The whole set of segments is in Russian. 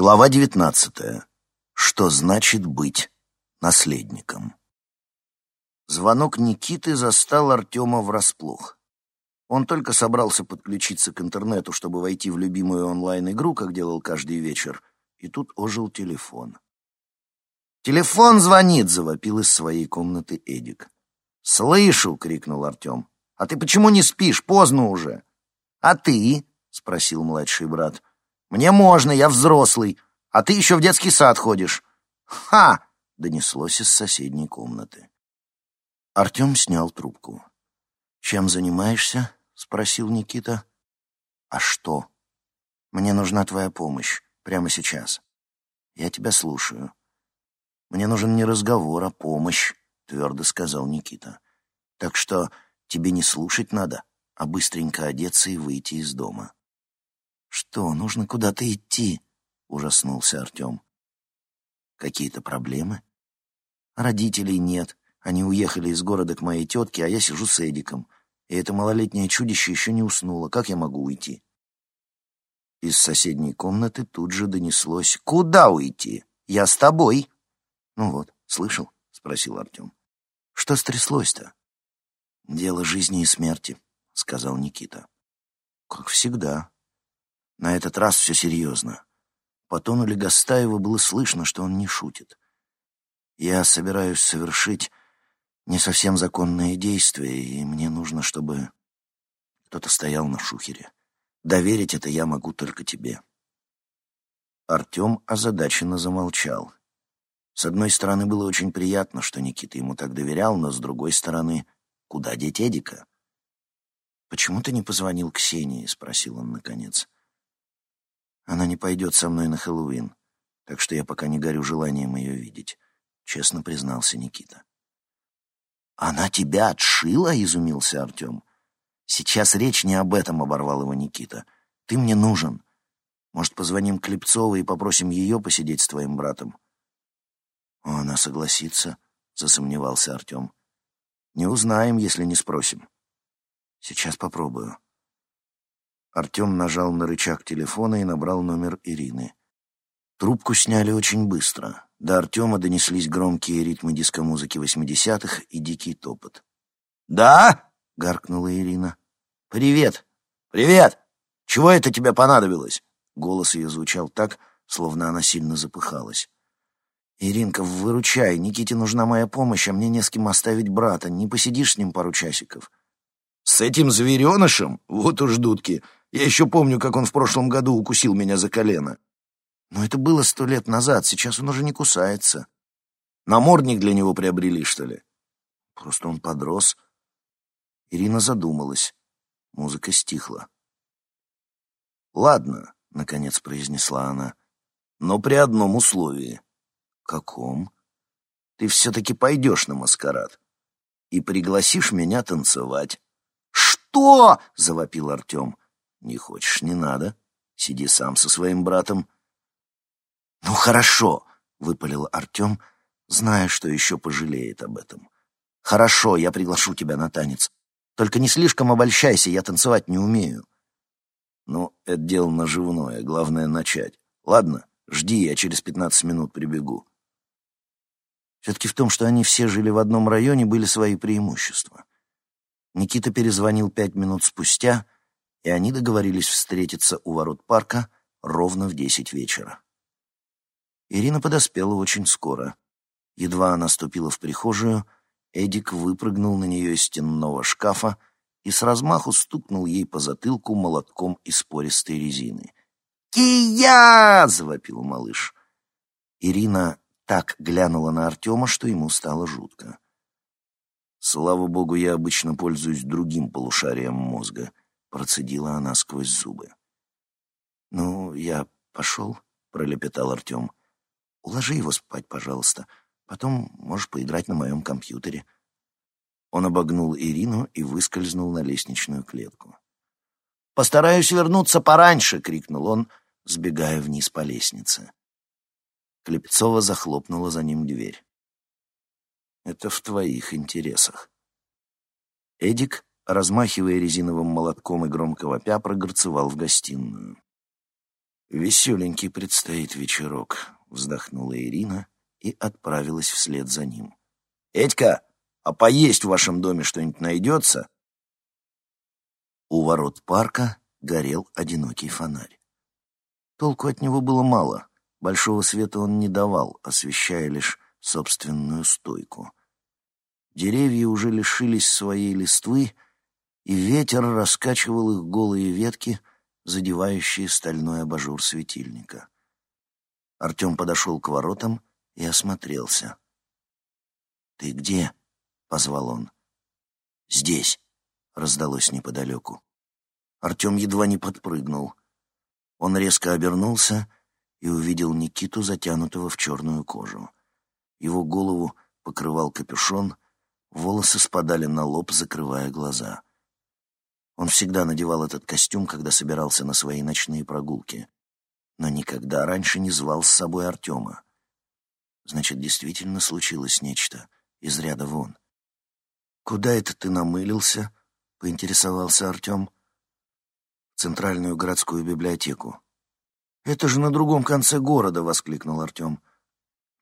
Глава девятнадцатая. Что значит быть наследником? Звонок Никиты застал Артема врасплох. Он только собрался подключиться к интернету, чтобы войти в любимую онлайн-игру, как делал каждый вечер, и тут ожил телефон. «Телефон звонит!» — завопил из своей комнаты Эдик. «Слышу!» — крикнул Артем. «А ты почему не спишь? Поздно уже!» «А ты?» — спросил младший брат. «Мне можно, я взрослый, а ты еще в детский сад ходишь». «Ха!» — донеслось из соседней комнаты. Артем снял трубку. «Чем занимаешься?» — спросил Никита. «А что?» «Мне нужна твоя помощь. Прямо сейчас». «Я тебя слушаю». «Мне нужен не разговор, а помощь», — твердо сказал Никита. «Так что тебе не слушать надо, а быстренько одеться и выйти из дома». «Что, нужно куда-то идти?» — ужаснулся Артем. «Какие-то проблемы?» «Родителей нет. Они уехали из города к моей тетке, а я сижу с Эдиком. И это малолетнее чудище еще не уснуло. Как я могу уйти?» Из соседней комнаты тут же донеслось «Куда уйти? Я с тобой!» «Ну вот, слышал?» — спросил Артем. «Что стряслось-то?» «Дело жизни и смерти», — сказал Никита. «Как всегда», на этот раз все серьезно. По тону Легостаева было слышно, что он не шутит. Я собираюсь совершить не совсем законное действие, и мне нужно, чтобы кто-то стоял на шухере. Доверить это я могу только тебе. Артем озадаченно замолчал. С одной стороны, было очень приятно, что Никита ему так доверял, но с другой стороны, куда деть Эдика? «Почему ты не позвонил Ксении?» — спросил он наконец. Она не пойдет со мной на Хэллоуин, так что я пока не горю желанием ее видеть», — честно признался Никита. «Она тебя отшила?» — изумился Артем. «Сейчас речь не об этом», — оборвал его Никита. «Ты мне нужен. Может, позвоним Клепцовой и попросим ее посидеть с твоим братом?» «Она согласится», — засомневался Артем. «Не узнаем, если не спросим». «Сейчас попробую». Артем нажал на рычаг телефона и набрал номер Ирины. Трубку сняли очень быстро. До Артема донеслись громкие ритмы дискомузыки восьмидесятых и дикий топот. «Да?» — гаркнула Ирина. «Привет!» «Привет! Чего это тебе понадобилось?» Голос ее звучал так, словно она сильно запыхалась. «Иринка, выручай, Никите нужна моя помощь, а мне не с кем оставить брата. Не посидишь с ним пару часиков?» «С этим зверенышем? Вот уж дудки! Я еще помню, как он в прошлом году укусил меня за колено. Но это было сто лет назад, сейчас он уже не кусается. Намордник для него приобрели, что ли? Просто он подрос. Ирина задумалась. Музыка стихла. «Ладно», — наконец произнесла она, — «но при одном условии». «Каком?» «Ты все-таки пойдешь на маскарад и пригласишь меня танцевать». «Что?» — завопил Артем. Не хочешь, не надо. Сиди сам со своим братом. Ну хорошо, выпалил Артем, зная, что еще пожалеет об этом. Хорошо, я приглашу тебя на танец. Только не слишком обольщайся, я танцевать не умею. Ну, это дело наживное, главное начать. Ладно, жди, я через пятнадцать минут прибегу. Все-таки в том, что они все жили в одном районе, были свои преимущества. Никита перезвонил пять минут спустя — и они договорились встретиться у ворот парка ровно в десять вечера. Ирина подоспела очень скоро. Едва она ступила в прихожую, Эдик выпрыгнул на нее из стенного шкафа и с размаху стукнул ей по затылку молотком из пористой резины. «Кия!» — завопил малыш. Ирина так глянула на Артема, что ему стало жутко. Слава богу, я обычно пользуюсь другим полушарием мозга —— процедила она сквозь зубы. «Ну, я пошел», — пролепетал Артем. «Уложи его спать, пожалуйста. Потом можешь поиграть на моем компьютере». Он обогнул Ирину и выскользнул на лестничную клетку. «Постараюсь вернуться пораньше!» — крикнул он, сбегая вниз по лестнице. Клепцова захлопнула за ним дверь. «Это в твоих интересах». Эдик размахивая резиновым молотком и громко вопя, прогорцевал в гостиную. «Веселенький предстоит вечерок», — вздохнула Ирина и отправилась вслед за ним. «Этька, а поесть в вашем доме что-нибудь найдется?» У ворот парка горел одинокий фонарь. Толку от него было мало, большого света он не давал, освещая лишь собственную стойку. Деревья уже лишились своей листвы, и ветер раскачивал их голые ветки, задевающие стальной абажур светильника. Артем подошел к воротам и осмотрелся. «Ты где?» — позвал он. «Здесь», — раздалось неподалеку. Артем едва не подпрыгнул. Он резко обернулся и увидел Никиту, затянутого в черную кожу. Его голову покрывал капюшон, волосы спадали на лоб, закрывая глаза. Он всегда надевал этот костюм, когда собирался на свои ночные прогулки, но никогда раньше не звал с собой Артема. Значит, действительно случилось нечто из ряда вон. «Куда это ты намылился?» — поинтересовался Артем. «В центральную городскую библиотеку». «Это же на другом конце города!» — воскликнул Артем.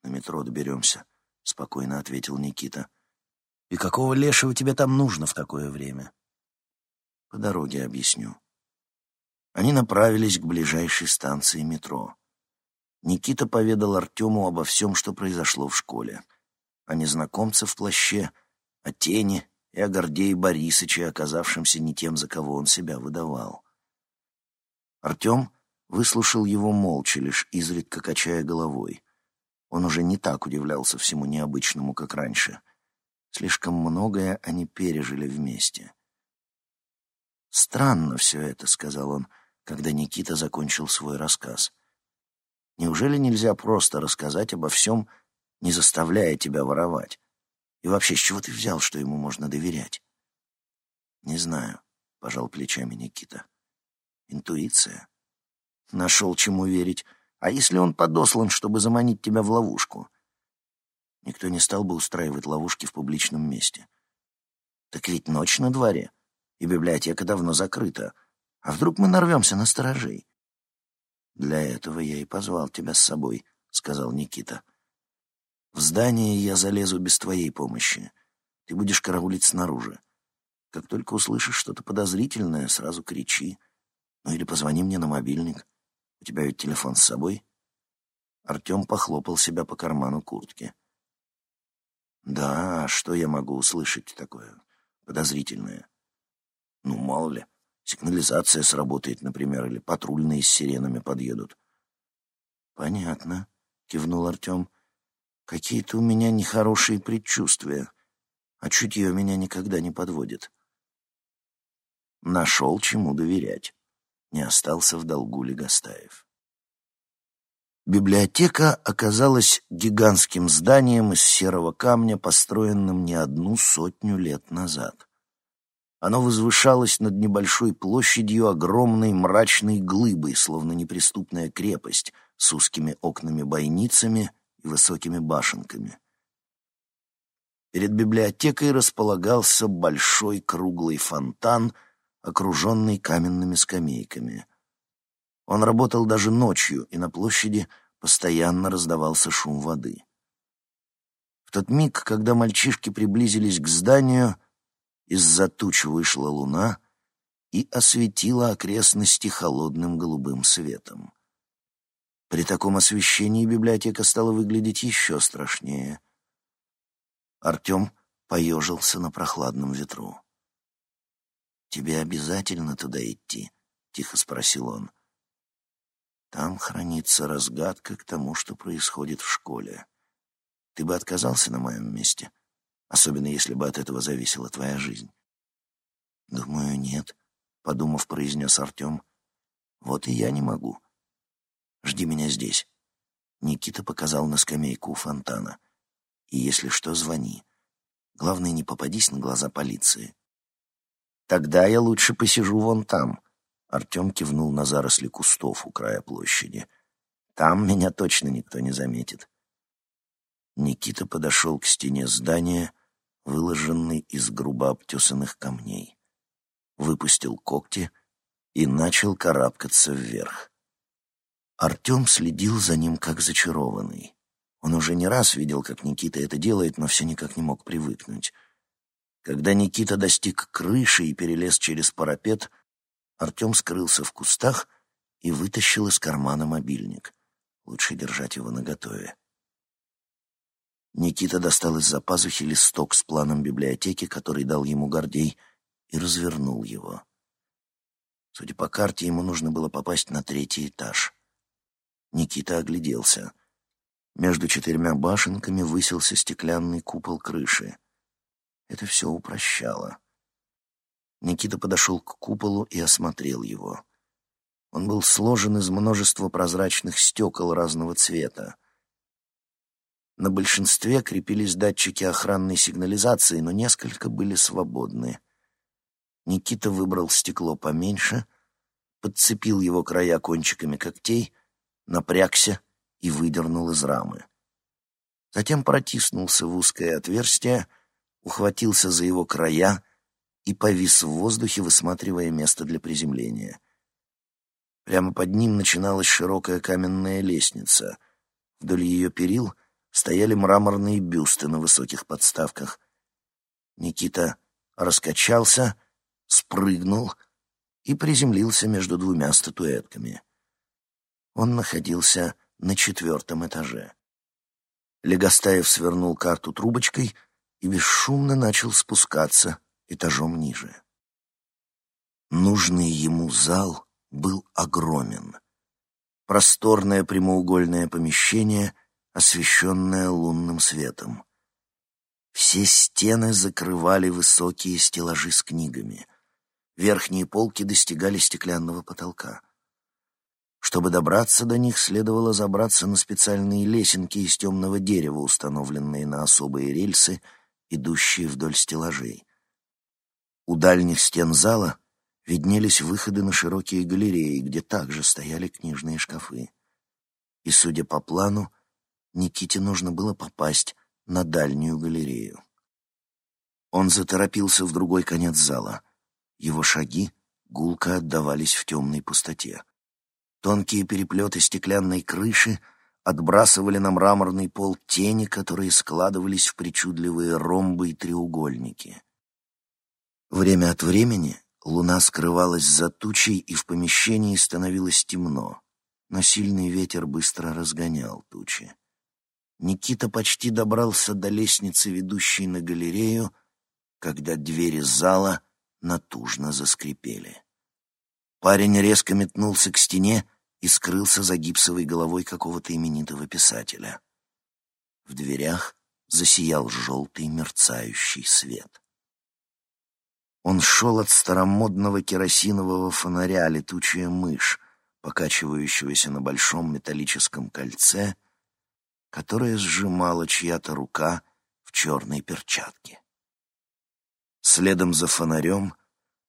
«На метро доберемся», — спокойно ответил Никита. «И какого лешего тебе там нужно в такое время?» По дороге объясню. Они направились к ближайшей станции метро. Никита поведал Артему обо всем, что произошло в школе. О незнакомце в плаще, о тени и о Гордее Борисыче, оказавшемся не тем, за кого он себя выдавал. Артем выслушал его молча, лишь изредка качая головой. Он уже не так удивлялся всему необычному, как раньше. Слишком многое они пережили вместе. «Странно все это», — сказал он, когда Никита закончил свой рассказ. «Неужели нельзя просто рассказать обо всем, не заставляя тебя воровать? И вообще, с чего ты взял, что ему можно доверять?» «Не знаю», — пожал плечами Никита. «Интуиция. Нашел чему верить. А если он подослан, чтобы заманить тебя в ловушку?» Никто не стал бы устраивать ловушки в публичном месте. «Так ведь ночь на дворе и библиотека давно закрыта. А вдруг мы нарвемся на сторожей? «Для этого я и позвал тебя с собой», — сказал Никита. «В здание я залезу без твоей помощи. Ты будешь караулить снаружи. Как только услышишь что-то подозрительное, сразу кричи. Ну или позвони мне на мобильник. У тебя ведь телефон с собой?» Артем похлопал себя по карману куртки. «Да, а что я могу услышать такое подозрительное?» Ну, мало ли, сигнализация сработает, например, или патрульные с сиренами подъедут. Понятно, кивнул Артем. Какие-то у меня нехорошие предчувствия, а чутье меня никогда не подводит. Нашел чему доверять. Не остался в долгу Легостаев. Библиотека оказалась гигантским зданием из серого камня, построенным не одну сотню лет назад. Оно возвышалось над небольшой площадью огромной мрачной глыбой, словно неприступная крепость, с узкими окнами-бойницами и высокими башенками. Перед библиотекой располагался большой круглый фонтан, окруженный каменными скамейками. Он работал даже ночью, и на площади постоянно раздавался шум воды. В тот миг, когда мальчишки приблизились к зданию, из-за туч вышла луна и осветила окрестности холодным голубым светом. При таком освещении библиотека стала выглядеть еще страшнее. Артем поежился на прохладном ветру. «Тебе обязательно туда идти?» — тихо спросил он. «Там хранится разгадка к тому, что происходит в школе. Ты бы отказался на моем месте?» Особенно если бы от этого зависела твоя жизнь. «Думаю, нет», — подумав, произнес Артем. «Вот и я не могу. Жди меня здесь». Никита показал на скамейку у фонтана. «И если что, звони. Главное, не попадись на глаза полиции». «Тогда я лучше посижу вон там», — Артем кивнул на заросли кустов у края площади. «Там меня точно никто не заметит». Никита подошел к стене здания выложенный из грубо обтесанных камней. Выпустил когти и начал карабкаться вверх. Артем следил за ним как зачарованный. Он уже не раз видел, как Никита это делает, но все никак не мог привыкнуть. Когда Никита достиг крыши и перелез через парапет, Артем скрылся в кустах и вытащил из кармана мобильник. Лучше держать его наготове. Никита достал из-за пазухи листок с планом библиотеки, который дал ему Гордей, и развернул его. Судя по карте, ему нужно было попасть на третий этаж. Никита огляделся. Между четырьмя башенками высился стеклянный купол крыши. Это все упрощало. Никита подошел к куполу и осмотрел его. Он был сложен из множества прозрачных стекол разного цвета. На большинстве крепились датчики охранной сигнализации, но несколько были свободны. Никита выбрал стекло поменьше, подцепил его края кончиками когтей, напрягся и выдернул из рамы. Затем протиснулся в узкое отверстие, ухватился за его края и повис в воздухе, высматривая место для приземления. Прямо под ним начиналась широкая каменная лестница. Вдоль ее перил — стояли мраморные бюсты на высоких подставках. Никита раскачался, спрыгнул и приземлился между двумя статуэтками. Он находился на четвертом этаже. Легостаев свернул карту трубочкой и бесшумно начал спускаться этажом ниже. Нужный ему зал был огромен. Просторное прямоугольное помещение — освещенная лунным светом. Все стены закрывали высокие стеллажи с книгами. Верхние полки достигали стеклянного потолка. Чтобы добраться до них, следовало забраться на специальные лесенки из темного дерева, установленные на особые рельсы, идущие вдоль стеллажей. У дальних стен зала виднелись выходы на широкие галереи, где также стояли книжные шкафы. И, судя по плану, Никите нужно было попасть на дальнюю галерею. Он заторопился в другой конец зала. Его шаги гулко отдавались в темной пустоте. Тонкие переплеты стеклянной крыши отбрасывали на мраморный пол тени, которые складывались в причудливые ромбы и треугольники. Время от времени луна скрывалась за тучей, и в помещении становилось темно, но сильный ветер быстро разгонял тучи. Никита почти добрался до лестницы, ведущей на галерею, когда двери зала натужно заскрипели. Парень резко метнулся к стене и скрылся за гипсовой головой какого-то именитого писателя. В дверях засиял желтый мерцающий свет. Он шел от старомодного керосинового фонаря «Летучая мышь», покачивающегося на большом металлическом кольце — которое сжимала чья-то рука в черной перчатке. Следом за фонарем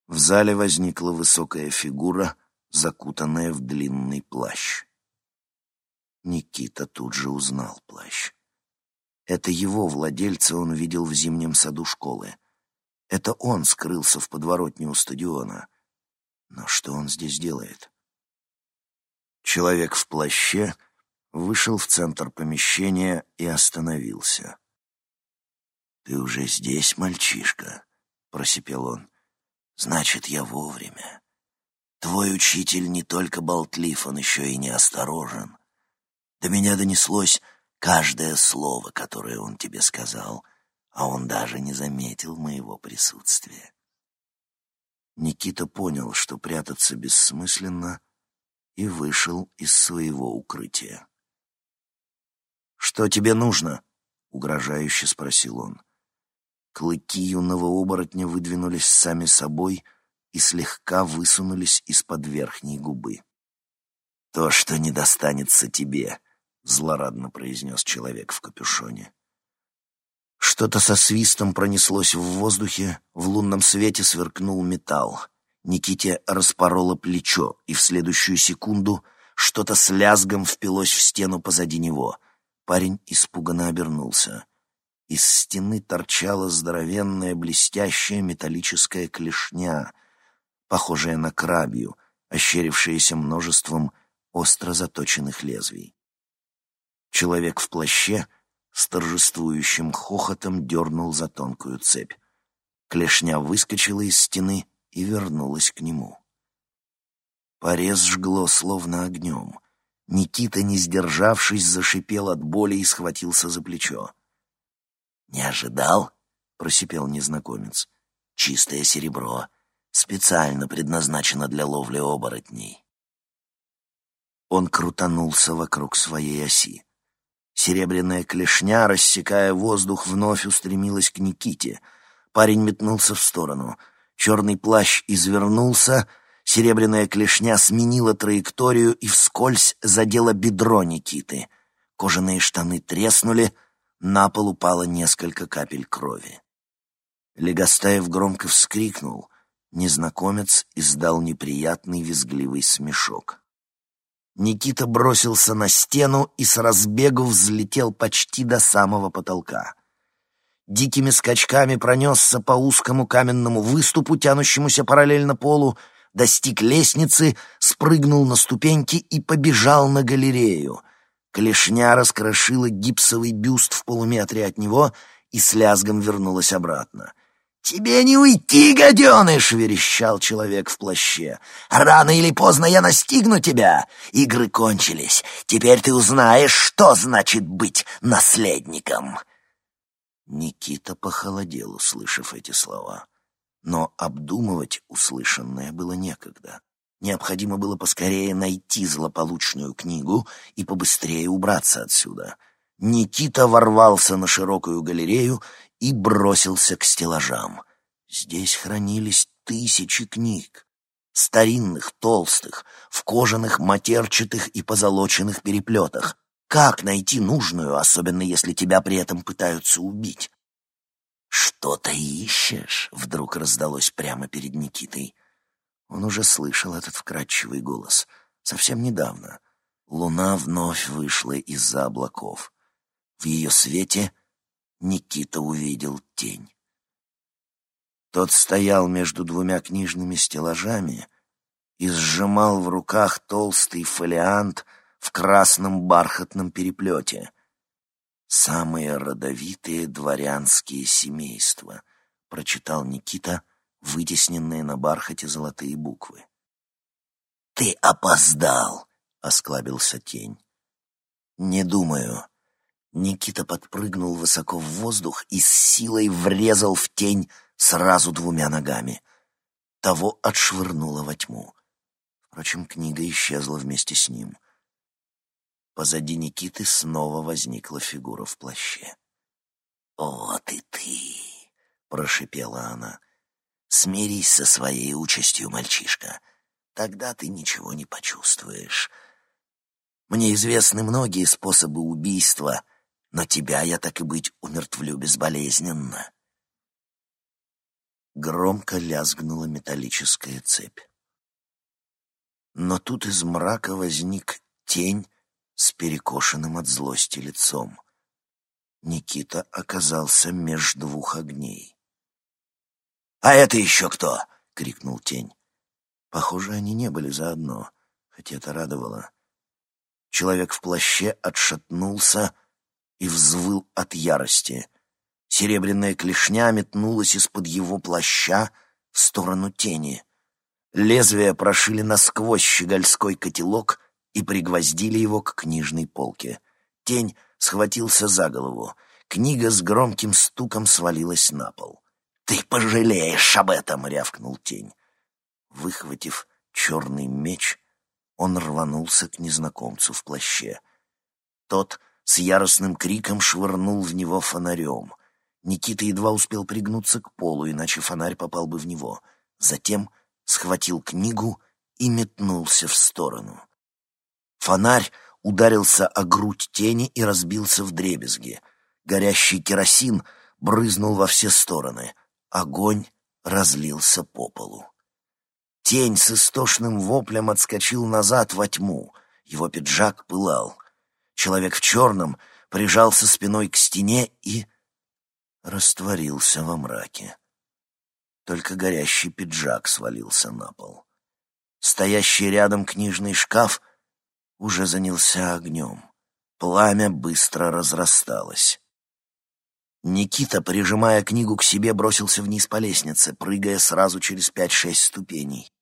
в зале возникла высокая фигура, закутанная в длинный плащ. Никита тут же узнал плащ. Это его владельца он видел в зимнем саду школы. Это он скрылся в подворотне у стадиона. Но что он здесь делает? Человек в плаще — вышел в центр помещения и остановился. «Ты уже здесь, мальчишка?» — просипел он. «Значит, я вовремя. Твой учитель не только болтлив, он еще и неосторожен. До меня донеслось каждое слово, которое он тебе сказал, а он даже не заметил моего присутствия». Никита понял, что прятаться бессмысленно, и вышел из своего укрытия. «Что тебе нужно?» — угрожающе спросил он. Клыки юного оборотня выдвинулись сами собой и слегка высунулись из-под верхней губы. «То, что не достанется тебе», — злорадно произнес человек в капюшоне. Что-то со свистом пронеслось в воздухе, в лунном свете сверкнул металл. Никите распороло плечо, и в следующую секунду что-то с лязгом впилось в стену позади него — Парень испуганно обернулся. Из стены торчала здоровенная блестящая металлическая клешня, похожая на крабью, ощерившаяся множеством остро заточенных лезвий. Человек в плаще с торжествующим хохотом дернул за тонкую цепь. Клешня выскочила из стены и вернулась к нему. Порез жгло словно огнем. Никита, не сдержавшись, зашипел от боли и схватился за плечо. «Не ожидал?» — просипел незнакомец. «Чистое серебро. Специально предназначено для ловли оборотней». Он крутанулся вокруг своей оси. Серебряная клешня, рассекая воздух, вновь устремилась к Никите. Парень метнулся в сторону. Черный плащ извернулся, серебряная клешня сменила траекторию и вскользь задела бедро Никиты. Кожаные штаны треснули, на пол упало несколько капель крови. Легостаев громко вскрикнул. Незнакомец издал неприятный визгливый смешок. Никита бросился на стену и с разбегу взлетел почти до самого потолка. Дикими скачками пронесся по узкому каменному выступу, тянущемуся параллельно полу, достиг лестницы, спрыгнул на ступеньки и побежал на галерею. Клешня раскрошила гипсовый бюст в полуметре от него и с лязгом вернулась обратно. «Тебе не уйти, гаденыш!» — верещал человек в плаще. «Рано или поздно я настигну тебя! Игры кончились. Теперь ты узнаешь, что значит быть наследником!» Никита похолодел, услышав эти слова. Но обдумывать услышанное было некогда. Необходимо было поскорее найти злополучную книгу и побыстрее убраться отсюда. Никита ворвался на широкую галерею и бросился к стеллажам. Здесь хранились тысячи книг. Старинных, толстых, в кожаных, матерчатых и позолоченных переплетах. Как найти нужную, особенно если тебя при этом пытаются убить? «Что ты ищешь?» — вдруг раздалось прямо перед Никитой. Он уже слышал этот вкрадчивый голос. Совсем недавно. Луна вновь вышла из-за облаков. В ее свете Никита увидел тень. Тот стоял между двумя книжными стеллажами и сжимал в руках толстый фолиант в красном бархатном переплете. «Самые родовитые дворянские семейства», — прочитал Никита, вытесненные на бархате золотые буквы. «Ты опоздал!» — осклабился тень. «Не думаю». Никита подпрыгнул высоко в воздух и с силой врезал в тень сразу двумя ногами. Того отшвырнуло во тьму. Впрочем, книга исчезла вместе с ним — Позади Никиты снова возникла фигура в плаще. «Вот и ты!» — прошипела она. «Смирись со своей участью, мальчишка. Тогда ты ничего не почувствуешь. Мне известны многие способы убийства, но тебя я так и быть умертвлю безболезненно». Громко лязгнула металлическая цепь. Но тут из мрака возник тень, с перекошенным от злости лицом. Никита оказался меж двух огней. «А это еще кто?» — крикнул тень. Похоже, они не были заодно, хотя это радовало. Человек в плаще отшатнулся и взвыл от ярости. Серебряная клешня метнулась из-под его плаща в сторону тени. Лезвия прошили насквозь щегольской котелок и пригвоздили его к книжной полке. Тень схватился за голову. Книга с громким стуком свалилась на пол. «Ты пожалеешь об этом!» — рявкнул тень. Выхватив черный меч, он рванулся к незнакомцу в плаще. Тот с яростным криком швырнул в него фонарем. Никита едва успел пригнуться к полу, иначе фонарь попал бы в него. Затем схватил книгу и метнулся в сторону. Фонарь ударился о грудь тени и разбился в дребезги. Горящий керосин брызнул во все стороны. Огонь разлился по полу. Тень с истошным воплем отскочил назад во тьму. Его пиджак пылал. Человек в черном прижался спиной к стене и растворился во мраке. Только горящий пиджак свалился на пол. Стоящий рядом книжный шкаф уже занялся огнем. Пламя быстро разрасталось. Никита, прижимая книгу к себе, бросился вниз по лестнице, прыгая сразу через пять-шесть ступеней.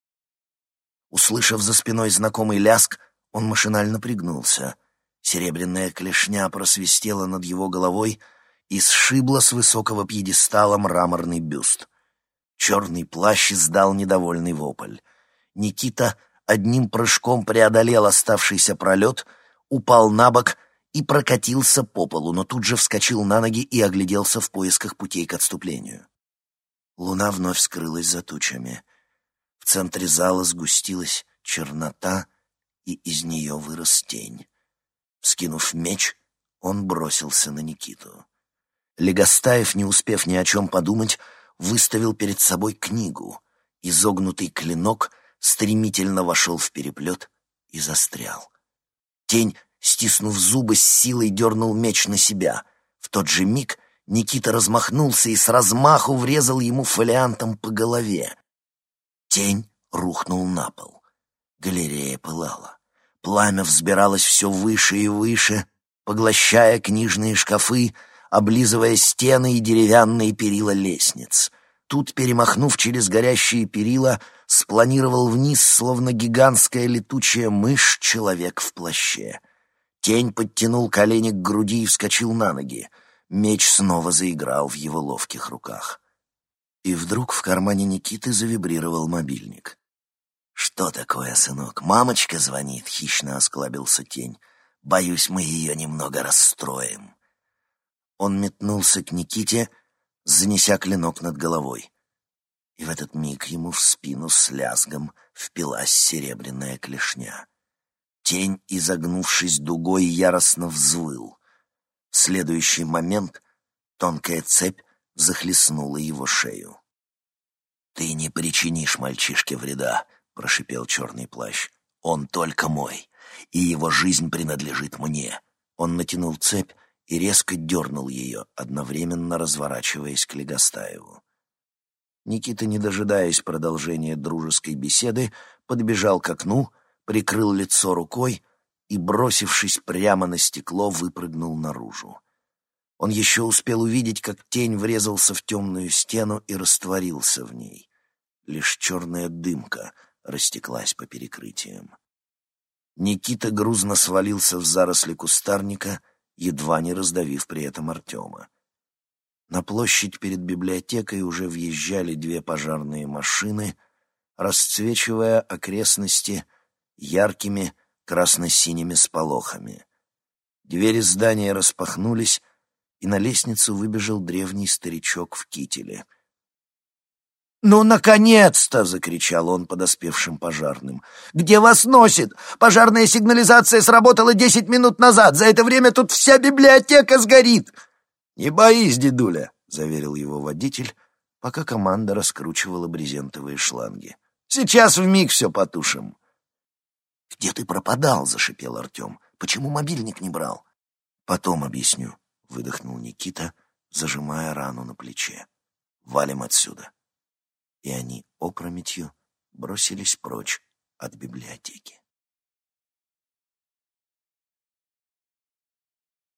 Услышав за спиной знакомый ляск, он машинально пригнулся. Серебряная клешня просвистела над его головой и сшибла с высокого пьедестала мраморный бюст. Черный плащ издал недовольный вопль. Никита одним прыжком преодолел оставшийся пролет, упал на бок и прокатился по полу, но тут же вскочил на ноги и огляделся в поисках путей к отступлению. Луна вновь скрылась за тучами. В центре зала сгустилась чернота, и из нее вырос тень. Скинув меч, он бросился на Никиту. Легостаев, не успев ни о чем подумать, выставил перед собой книгу. Изогнутый клинок стремительно вошел в переплет и застрял. Тень стиснув зубы, с силой дернул меч на себя. В тот же миг Никита размахнулся и с размаху врезал ему фолиантом по голове. Тень рухнул на пол. Галерея пылала. Пламя взбиралось все выше и выше, поглощая книжные шкафы, облизывая стены и деревянные перила лестниц. Тут, перемахнув через горящие перила, спланировал вниз, словно гигантская летучая мышь, человек в плаще. Тень подтянул колени к груди и вскочил на ноги. Меч снова заиграл в его ловких руках. И вдруг в кармане Никиты завибрировал мобильник. «Что такое, сынок? Мамочка звонит», — хищно осклабился тень. «Боюсь, мы ее немного расстроим». Он метнулся к Никите, занеся клинок над головой. И в этот миг ему в спину с лязгом впилась серебряная клешня. Тень, изогнувшись дугой, яростно взвыл. В следующий момент тонкая цепь захлестнула его шею. «Ты не причинишь мальчишке вреда», — прошипел черный плащ. «Он только мой, и его жизнь принадлежит мне». Он натянул цепь и резко дернул ее, одновременно разворачиваясь к Легостаеву. Никита, не дожидаясь продолжения дружеской беседы, подбежал к окну — прикрыл лицо рукой и, бросившись прямо на стекло, выпрыгнул наружу. Он еще успел увидеть, как тень врезался в темную стену и растворился в ней. Лишь черная дымка растеклась по перекрытиям. Никита грузно свалился в заросли кустарника, едва не раздавив при этом Артема. На площадь перед библиотекой уже въезжали две пожарные машины, расцвечивая окрестности яркими красно-синими сполохами. Двери здания распахнулись, и на лестницу выбежал древний старичок в кителе. «Ну, наконец-то!» — закричал он подоспевшим пожарным. «Где вас носит? Пожарная сигнализация сработала десять минут назад. За это время тут вся библиотека сгорит!» «Не боись, дедуля!» — заверил его водитель, пока команда раскручивала брезентовые шланги. «Сейчас вмиг все потушим!» «Где ты пропадал?» — зашипел Артем. «Почему мобильник не брал?» «Потом объясню», — выдохнул Никита, зажимая рану на плече. «Валим отсюда». И они опрометью бросились прочь от библиотеки.